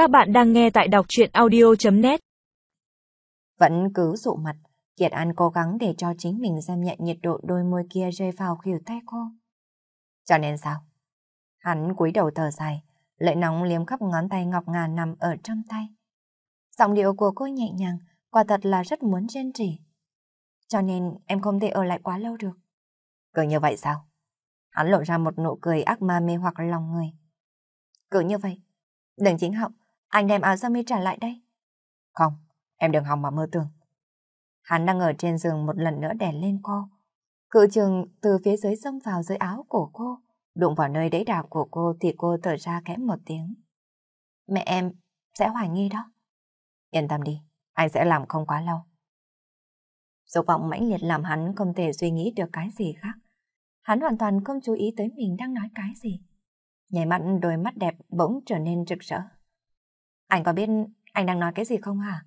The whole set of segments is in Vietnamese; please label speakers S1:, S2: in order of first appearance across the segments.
S1: Các bạn đang nghe tại đọc chuyện audio.net
S2: Vẫn cứ dụ mặt, Kiệt An cố gắng để cho chính mình xem nhận nhiệt độ đôi môi kia rơi vào khỉu tay cô. Cho nên sao? Hắn cúi đầu thở dài, lệ nóng liếm khắp ngón tay ngọc ngà nằm ở trong tay. Giọng điệu của cô nhẹ nhàng, quả thật là rất muốn rên rỉ. Cho nên em không thể ở lại quá lâu được. Cứ như vậy sao? Hắn lộ ra một nụ cười ác ma mê hoặc lòng người. Cứ như vậy. Đừng chính họng, anh đem áo sơ mi trả lại đây. Không, em đừng hòng mà mơ tưởng. Hắn đang ở trên giường một lần nữa đè lên cô. Cự trường từ phía dưới xông vào dưới áo của cô, đụng vào nơi đẫy đạp của cô thì cô thở ra kém một tiếng. Mẹ em sẽ hoài nghi đó. Yên tâm đi, anh sẽ làm không quá lâu. Dục vọng mãnh liệt làm hắn không thể suy nghĩ được cái gì khác. Hắn hoàn toàn không chú ý tới mình đang nói cái gì. Nhảy mắt đôi mắt đẹp bỗng trở nên rực rỡ. Anh có biết anh đang nói cái gì không hả?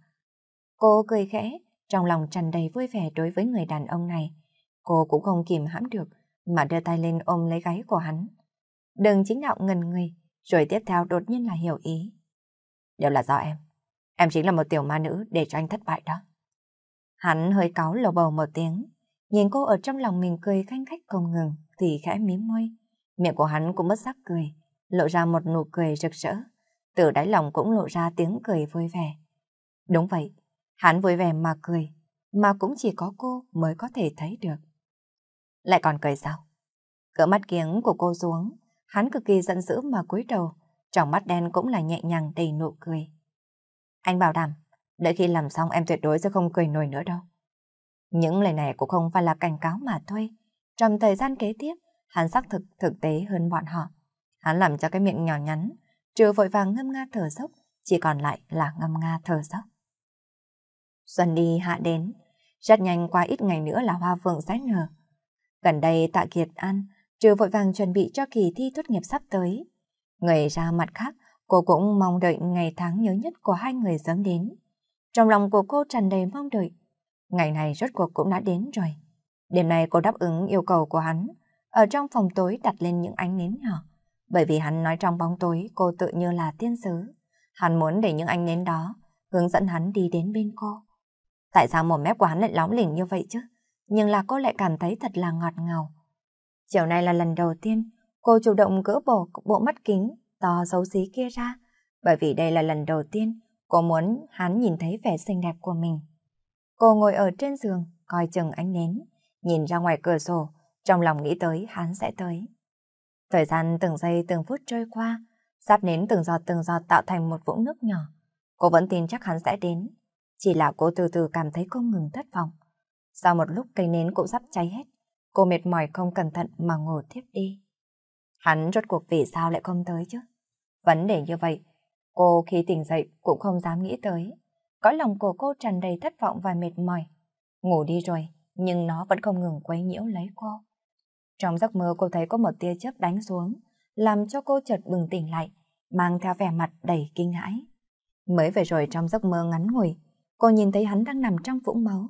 S2: Cô cười khẽ, trong lòng tràn đầy vui vẻ đối với người đàn ông này. Cô cũng không kìm hãm được, mà đưa tay lên ôm lấy gáy của hắn. Đừng chính đạo ngần người, rồi tiếp theo đột nhiên là hiểu ý. Đều là do em. Em chính là một tiểu ma nữ để cho anh thất bại đó. Hắn hơi cáu lầu bầu một tiếng, nhìn cô ở trong lòng mình cười khanh khách không ngừng thì khẽ mím môi. Miệng của hắn cũng mất sắc cười, lộ ra một nụ cười rực rỡ. Từ đáy lòng cũng lộ ra tiếng cười vui vẻ. Đúng vậy, hắn vui vẻ mà cười, mà cũng chỉ có cô mới có thể thấy được. Lại còn cười sao? Cỡ mắt kiếng của cô xuống, hắn cực kỳ giận dữ mà cúi đầu, trong mắt đen cũng là nhẹ nhàng đầy nụ cười. Anh bảo đảm, đợi khi làm xong em tuyệt đối sẽ không cười nổi nữa đâu. Những lời này cũng không phải là cảnh cáo mà thôi. Trong thời gian kế tiếp, hắn xác thực thực tế hơn bọn họ. Hắn làm cho cái miệng nhỏ nhắn, trừ vội vàng ngâm nga thở dốc, chỉ còn lại là ngâm nga thở dốc. Xuân đi hạ đến, rất nhanh qua ít ngày nữa là hoa vượng sẽ nở. Gần đây Tạ Kiệt An, trừ vội vàng chuẩn bị cho kỳ thi tốt nghiệp sắp tới. Người ra mặt khác, cô cũng mong đợi ngày tháng nhớ nhất của hai người sớm đến. Trong lòng của cô tràn đầy mong đợi. Ngày này rốt cuộc cũng đã đến rồi. Đêm nay cô đáp ứng yêu cầu của hắn, ở trong phòng tối đặt lên những ánh nến nhỏ. Bởi vì hắn nói trong bóng tối cô tự như là tiên sứ. Hắn muốn để những anh nến đó hướng dẫn hắn đi đến bên cô. Tại sao một mép của hắn lại lóng lỉnh như vậy chứ? Nhưng là cô lại cảm thấy thật là ngọt ngào. Chiều nay là lần đầu tiên cô chủ động gỡ bỏ bộ mắt kính to xấu xí kia ra. Bởi vì đây là lần đầu tiên cô muốn hắn nhìn thấy vẻ xinh đẹp của mình. Cô ngồi ở trên giường, coi chừng ánh nến, nhìn ra ngoài cửa sổ, trong lòng nghĩ tới hắn sẽ tới. Thời gian từng giây từng phút trôi qua, sắp nến từng giọt từng giọt tạo thành một vũng nước nhỏ. Cô vẫn tin chắc hắn sẽ đến. Chỉ là cô từ từ cảm thấy không ngừng thất vọng. Sau một lúc cây nến cũng sắp cháy hết, cô mệt mỏi không cẩn thận mà ngủ tiếp đi. Hắn rốt cuộc vì sao lại không tới chứ? Vấn đề như vậy, cô khi tỉnh dậy cũng không dám nghĩ tới. Cõi lòng của cô tràn đầy thất vọng và mệt mỏi. Ngủ đi rồi, nhưng nó vẫn không ngừng quấy nhiễu lấy cô. Trong giấc mơ cô thấy có một tia chớp đánh xuống, làm cho cô chợt bừng tỉnh lại, mang theo vẻ mặt đầy kinh hãi. Mới về rồi trong giấc mơ ngắn ngủi, cô nhìn thấy hắn đang nằm trong vũng máu.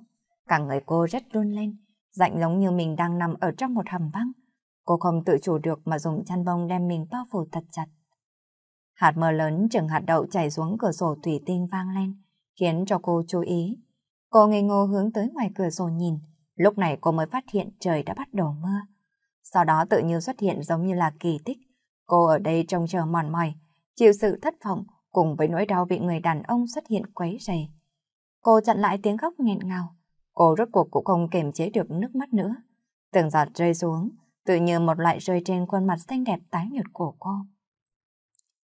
S2: Cả người cô rất run lên, dạnh giống như mình đang nằm ở trong một hầm băng. Cô không tự chủ được mà dùng chăn bông đem mình bao phủ thật chặt. Hạt mưa lớn chừng hạt đậu chảy xuống cửa sổ thủy tinh vang lên, khiến cho cô chú ý. Cô ngây ngô hướng tới ngoài cửa sổ nhìn, lúc này cô mới phát hiện trời đã bắt đầu mưa. Sau đó tự như xuất hiện giống như là kỳ tích. Cô ở đây trông chờ mòn mỏi, chịu sự thất vọng cùng với nỗi đau bị người đàn ông xuất hiện quấy rầy. Cô chặn lại tiếng khóc nghẹn ngào. Cô rốt cuộc cũng không kiềm chế được nước mắt nữa. Từng giọt rơi xuống, tự như một loại rơi trên khuôn mặt xanh đẹp tái nhợt của cô.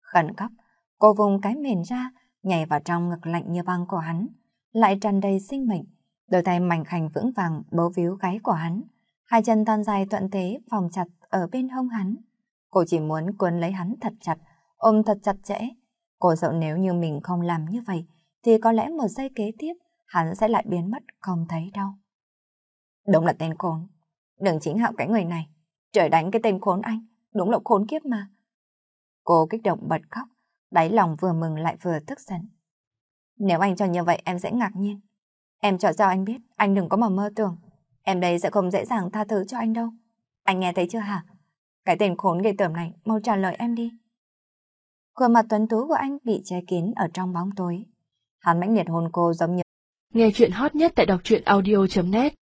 S2: Khẩn cấp, cô vùng cái mền ra, nhảy vào trong ngực lạnh như băng của hắn, lại tràn đầy sinh mệnh, đôi tay mảnh khảnh vững vàng bấu víu gáy của hắn, hai chân tan dài thuận thế vòng chặt ở bên hông hắn. Cô chỉ muốn cuốn lấy hắn thật chặt, ôm thật chặt chẽ. Cô sợ nếu như mình không làm như vậy, thì có lẽ một giây kế tiếp, hắn sẽ lại biến mất không thấy đâu. Đúng là tên khốn. Đừng chính hạo cái người này. Trời đánh cái tên khốn anh. Đúng là khốn kiếp mà. Cô kích động bật khóc, đáy lòng vừa mừng lại vừa tức giận. Nếu anh cho như vậy em sẽ ngạc nhiên. Em cho cho anh biết, anh đừng có mà mơ tưởng. Em đây sẽ không dễ dàng tha thứ cho anh đâu. Anh nghe thấy chưa hả? Cái tên khốn gây tởm này, mau trả lời em đi. Khuôn mặt tuấn tú của anh bị che kín ở trong bóng tối. Hắn mãnh liệt hôn cô giống như
S1: Nghe chuyện hot nhất tại đọc truyện audio.net